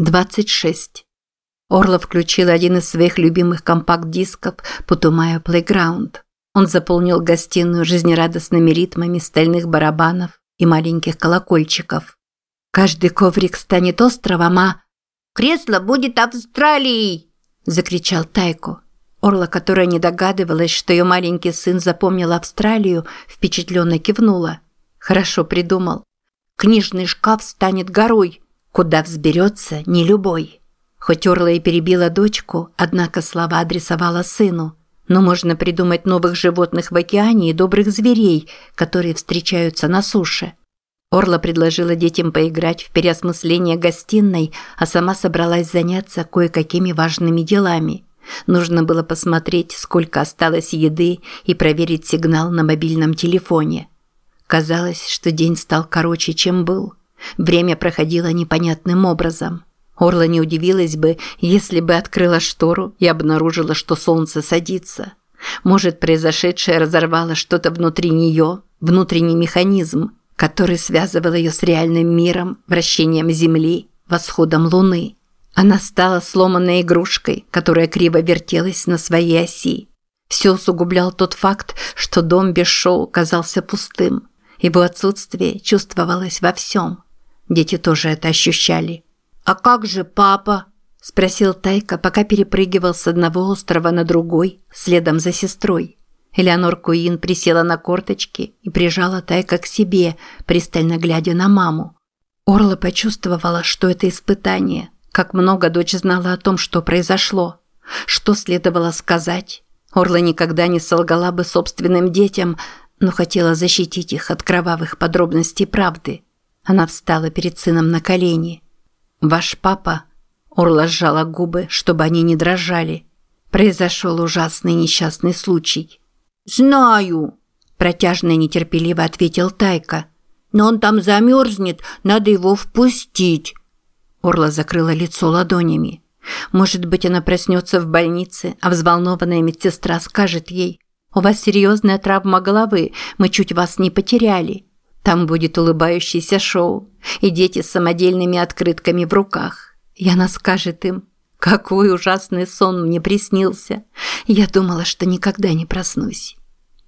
26. Орла включил один из своих любимых компакт-дисков «Путумая Playground». Он заполнил гостиную жизнерадостными ритмами стальных барабанов и маленьких колокольчиков. «Каждый коврик станет островом, а...» «Кресло будет Австралией!» – закричал Тайко. Орла, которая не догадывалась, что ее маленький сын запомнил Австралию, впечатленно кивнула. «Хорошо придумал. Книжный шкаф станет горой!» Куда взберется не любой. Хоть Орла и перебила дочку, однако слова адресовала сыну. Но можно придумать новых животных в океане и добрых зверей, которые встречаются на суше. Орла предложила детям поиграть в переосмысление гостиной, а сама собралась заняться кое-какими важными делами. Нужно было посмотреть, сколько осталось еды и проверить сигнал на мобильном телефоне. Казалось, что день стал короче, чем был. Время проходило непонятным образом. Орла не удивилась бы, если бы открыла штору и обнаружила, что солнце садится. Может, произошедшее разорвало что-то внутри нее, внутренний механизм, который связывал ее с реальным миром, вращением Земли, восходом Луны. Она стала сломанной игрушкой, которая криво вертелась на своей оси. Все усугублял тот факт, что дом без шоу казался пустым. Его отсутствие чувствовалось во всем – Дети тоже это ощущали. «А как же папа?» – спросил Тайка, пока перепрыгивал с одного острова на другой, следом за сестрой. Элеонор Куин присела на корточки и прижала Тайка к себе, пристально глядя на маму. Орла почувствовала, что это испытание. Как много дочь знала о том, что произошло. Что следовало сказать. Орла никогда не солгала бы собственным детям, но хотела защитить их от кровавых подробностей правды. Она встала перед сыном на колени. «Ваш папа...» Орла сжала губы, чтобы они не дрожали. Произошел ужасный несчастный случай. «Знаю», – протяжно и нетерпеливо ответил Тайка. «Но он там замерзнет, надо его впустить». Орла закрыла лицо ладонями. Может быть, она проснется в больнице, а взволнованная медсестра скажет ей, «У вас серьезная травма головы, мы чуть вас не потеряли». Там будет улыбающееся шоу и дети с самодельными открытками в руках. И она скажет им, какой ужасный сон мне приснился. Я думала, что никогда не проснусь.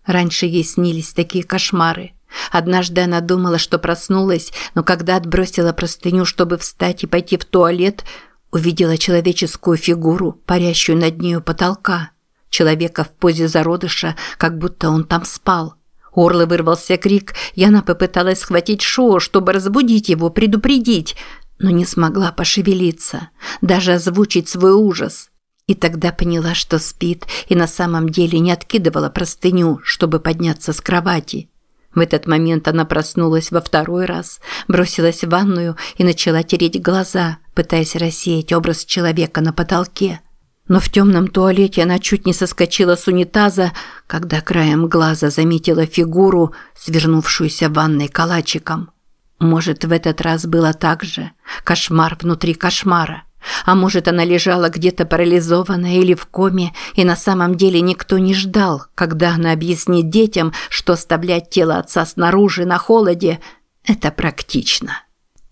Раньше ей снились такие кошмары. Однажды она думала, что проснулась, но когда отбросила простыню, чтобы встать и пойти в туалет, увидела человеческую фигуру, парящую над нею потолка. Человека в позе зародыша, как будто он там спал – у Орлы вырвался крик, и она попыталась схватить Шоу, чтобы разбудить его, предупредить, но не смогла пошевелиться, даже озвучить свой ужас. И тогда поняла, что спит, и на самом деле не откидывала простыню, чтобы подняться с кровати. В этот момент она проснулась во второй раз, бросилась в ванную и начала тереть глаза, пытаясь рассеять образ человека на потолке. Но в темном туалете она чуть не соскочила с унитаза, когда краем глаза заметила фигуру, свернувшуюся в ванной калачиком. Может, в этот раз было так же. Кошмар внутри кошмара. А может, она лежала где-то парализованная или в коме, и на самом деле никто не ждал, когда она объяснит детям, что оставлять тело отца снаружи на холоде – это практично.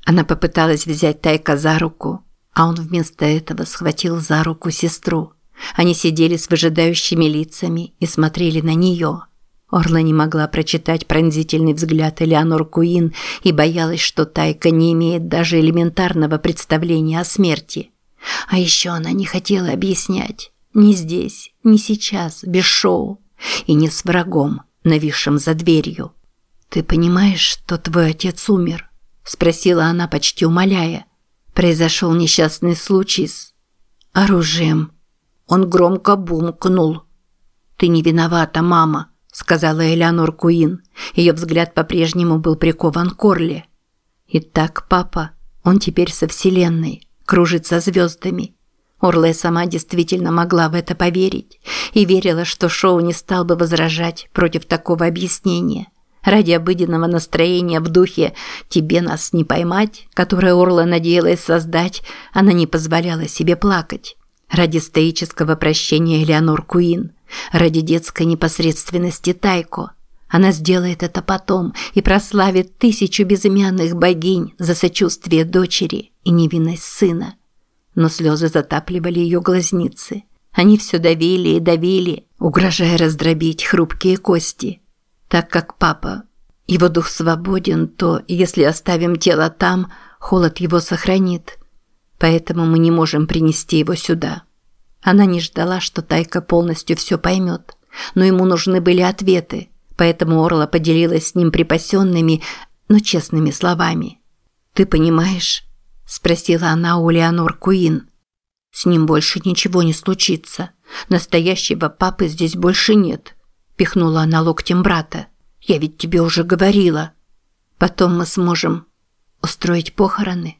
Она попыталась взять Тайка за руку, а он вместо этого схватил за руку сестру. Они сидели с выжидающими лицами и смотрели на нее. Орла не могла прочитать пронзительный взгляд Элеонор Куин и боялась, что Тайка не имеет даже элементарного представления о смерти. А еще она не хотела объяснять. Ни здесь, ни сейчас, без шоу. И не с врагом, нависшим за дверью. «Ты понимаешь, что твой отец умер?» – спросила она, почти умоляя. Произошел несчастный случай с оружием. Он громко бумкнул. «Ты не виновата, мама», – сказала Элеонор Куин. Ее взгляд по-прежнему был прикован к Орле. «Итак, папа, он теперь со Вселенной, кружится звездами». Орле сама действительно могла в это поверить и верила, что Шоу не стал бы возражать против такого объяснения – Ради обыденного настроения в духе «тебе нас не поймать», которое Орла надеялась создать, она не позволяла себе плакать. Ради стоического прощения Элеонор Куин, ради детской непосредственности Тайко. Она сделает это потом и прославит тысячу безымянных богинь за сочувствие дочери и невинность сына. но слезы затапливали ее глазницы. Они все давили и давили, угрожая раздробить хрупкие кости. Так как папа, его дух свободен, то, если оставим тело там, холод его сохранит. Поэтому мы не можем принести его сюда. Она не ждала, что Тайка полностью все поймет. Но ему нужны были ответы, поэтому Орла поделилась с ним припасенными, но честными словами. «Ты понимаешь?» – спросила она у Леонор Куин. «С ним больше ничего не случится. Настоящего папы здесь больше нет», – пихнула она локтем брата. «Я ведь тебе уже говорила. Потом мы сможем устроить похороны».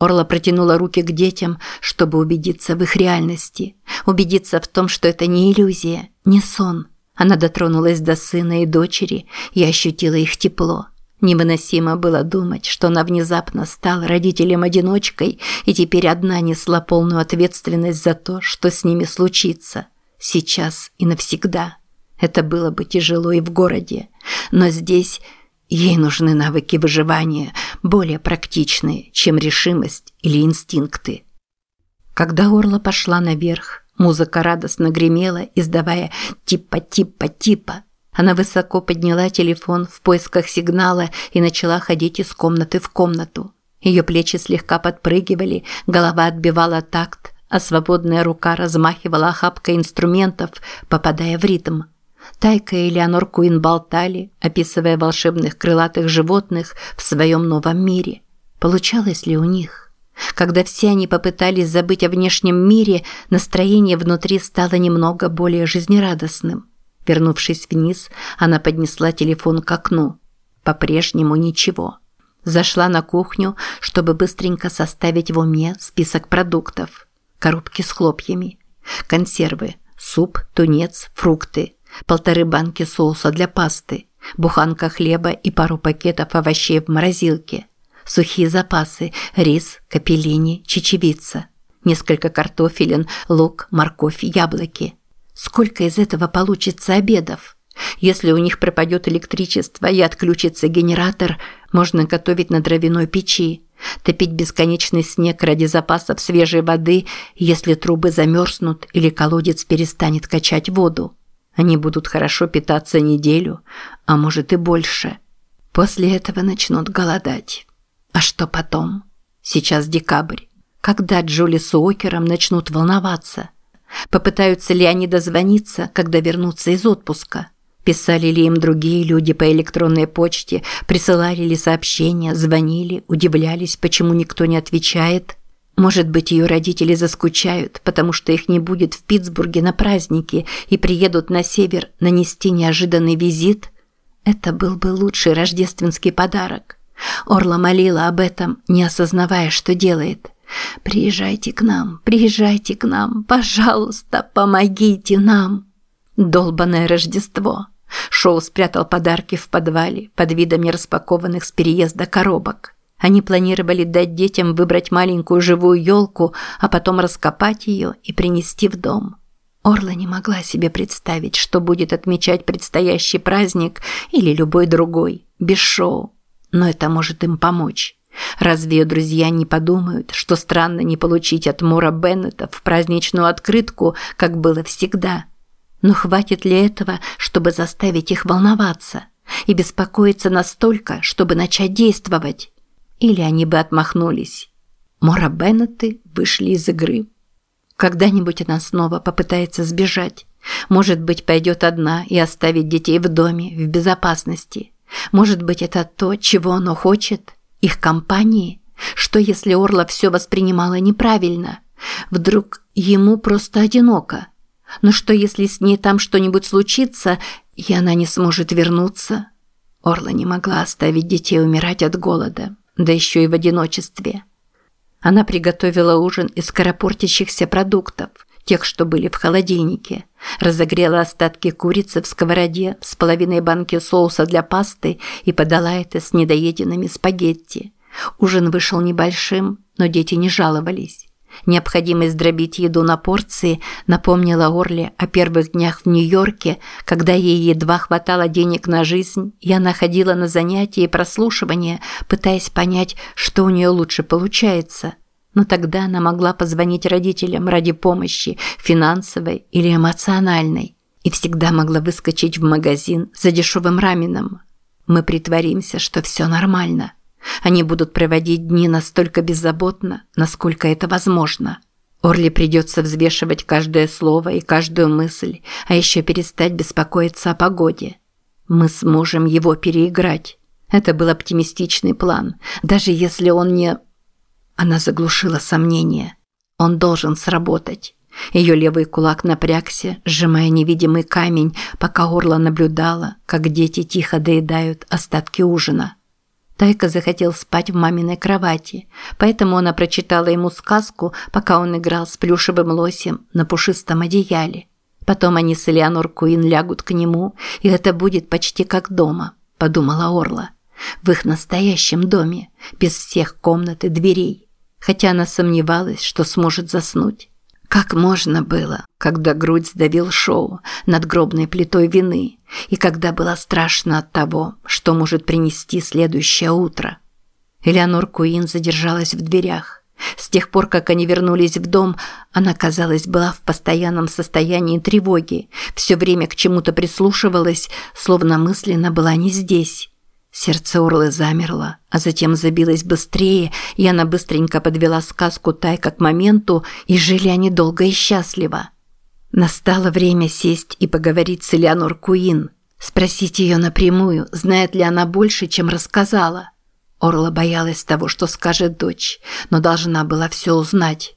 Орла протянула руки к детям, чтобы убедиться в их реальности, убедиться в том, что это не иллюзия, не сон. Она дотронулась до сына и дочери и ощутила их тепло. Невыносимо было думать, что она внезапно стала родителем-одиночкой и теперь одна несла полную ответственность за то, что с ними случится. Сейчас и навсегда. Это было бы тяжело и в городе. Но здесь ей нужны навыки выживания, более практичные, чем решимость или инстинкты. Когда Орла пошла наверх, музыка радостно гремела, издавая «типа-типа-типа», она высоко подняла телефон в поисках сигнала и начала ходить из комнаты в комнату. Ее плечи слегка подпрыгивали, голова отбивала такт, а свободная рука размахивала охапкой инструментов, попадая в ритм. Тайка и Леонор Куин болтали, описывая волшебных крылатых животных в своем новом мире. Получалось ли у них? Когда все они попытались забыть о внешнем мире, настроение внутри стало немного более жизнерадостным. Вернувшись вниз, она поднесла телефон к окну. По-прежнему ничего. Зашла на кухню, чтобы быстренько составить в уме список продуктов. Коробки с хлопьями, консервы, суп, тунец, фрукты, полторы банки соуса для пасты, буханка хлеба и пару пакетов овощей в морозилке, сухие запасы, рис, капеллини, чечевица, несколько картофелин, лук, морковь, яблоки – Сколько из этого получится обедов? Если у них пропадет электричество и отключится генератор, можно готовить на дровяной печи, топить бесконечный снег ради запасов свежей воды, если трубы замерзнут или колодец перестанет качать воду. Они будут хорошо питаться неделю, а может и больше. После этого начнут голодать. А что потом? Сейчас декабрь. Когда Джули с Уокером начнут волноваться? Попытаются ли они дозвониться, когда вернутся из отпуска? Писали ли им другие люди по электронной почте, присылали ли сообщения, звонили, удивлялись, почему никто не отвечает? Может быть, ее родители заскучают, потому что их не будет в Питтсбурге на празднике и приедут на север нанести неожиданный визит? Это был бы лучший рождественский подарок. Орла молила об этом, не осознавая, что делает. Приезжайте к нам, приезжайте к нам, пожалуйста, помогите нам. Долбанное Рождество. Шоу спрятал подарки в подвале под видом распакованных с переезда коробок. Они планировали дать детям выбрать маленькую живую елку, а потом раскопать ее и принести в дом. Орла не могла себе представить, что будет отмечать предстоящий праздник или любой другой, без шоу. Но это может им помочь. Разве ее друзья не подумают, что странно не получить от Мора Беннета в праздничную открытку, как было всегда? Но хватит ли этого, чтобы заставить их волноваться и беспокоиться настолько, чтобы начать действовать? Или они бы отмахнулись? Мора Беннеты вышли из игры. Когда-нибудь она снова попытается сбежать. Может быть, пойдет одна и оставит детей в доме, в безопасности. Может быть, это то, чего оно хочет – их компании? Что если Орла все воспринимала неправильно? Вдруг ему просто одиноко? Но что если с ней там что-нибудь случится, и она не сможет вернуться? Орла не могла оставить детей умирать от голода, да еще и в одиночестве. Она приготовила ужин из скоропортящихся продуктов, тех, что были в холодильнике, разогрела остатки курицы в сковороде с половиной банки соуса для пасты и подала это с недоеденными спагетти. Ужин вышел небольшим, но дети не жаловались. Необходимость дробить еду на порции напомнила Орле о первых днях в Нью-Йорке, когда ей едва хватало денег на жизнь, и она ходила на занятия и прослушивания, пытаясь понять, что у нее лучше получается – Но тогда она могла позвонить родителям ради помощи, финансовой или эмоциональной, и всегда могла выскочить в магазин за дешевым раменом. Мы притворимся, что все нормально. Они будут проводить дни настолько беззаботно, насколько это возможно. Орли придется взвешивать каждое слово и каждую мысль, а еще перестать беспокоиться о погоде. Мы сможем его переиграть. Это был оптимистичный план, даже если он не... Она заглушила сомнения. Он должен сработать. Ее левый кулак напрягся, сжимая невидимый камень, пока Орла наблюдала, как дети тихо доедают остатки ужина. Тайка захотел спать в маминой кровати, поэтому она прочитала ему сказку, пока он играл с плюшевым лосем на пушистом одеяле. Потом они с Элеонор Куин лягут к нему, и это будет почти как дома, подумала Орла. В их настоящем доме, без всех комнат и дверей. Хотя она сомневалась, что сможет заснуть. Как можно было, когда грудь сдавил шоу над гробной плитой вины, и когда было страшно от того, что может принести следующее утро. Элеонор Куин задержалась в дверях. С тех пор, как они вернулись в дом, она, казалось, была в постоянном состоянии тревоги, все время к чему-то прислушивалась, словно мысленно была не здесь. Сердце Орлы замерло, а затем забилось быстрее, и она быстренько подвела сказку Тайка к моменту, и жили они долго и счастливо. Настало время сесть и поговорить с Элеонор Куин, спросить ее напрямую, знает ли она больше, чем рассказала. Орла боялась того, что скажет дочь, но должна была все узнать.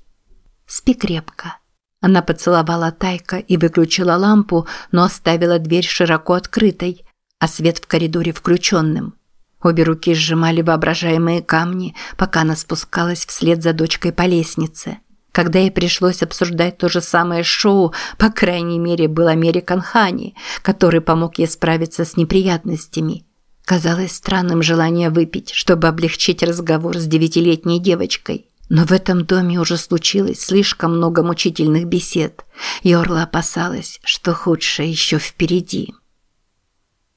«Спи крепко». Она поцеловала Тайка и выключила лампу, но оставила дверь широко открытой, а свет в коридоре включенным. Обе руки сжимали воображаемые камни, пока она спускалась вслед за дочкой по лестнице. Когда ей пришлось обсуждать то же самое шоу, по крайней мере, был Американ Хани, который помог ей справиться с неприятностями. Казалось странным желание выпить, чтобы облегчить разговор с девятилетней девочкой. Но в этом доме уже случилось слишком много мучительных бесед, и Орла опасалась, что худшее еще впереди.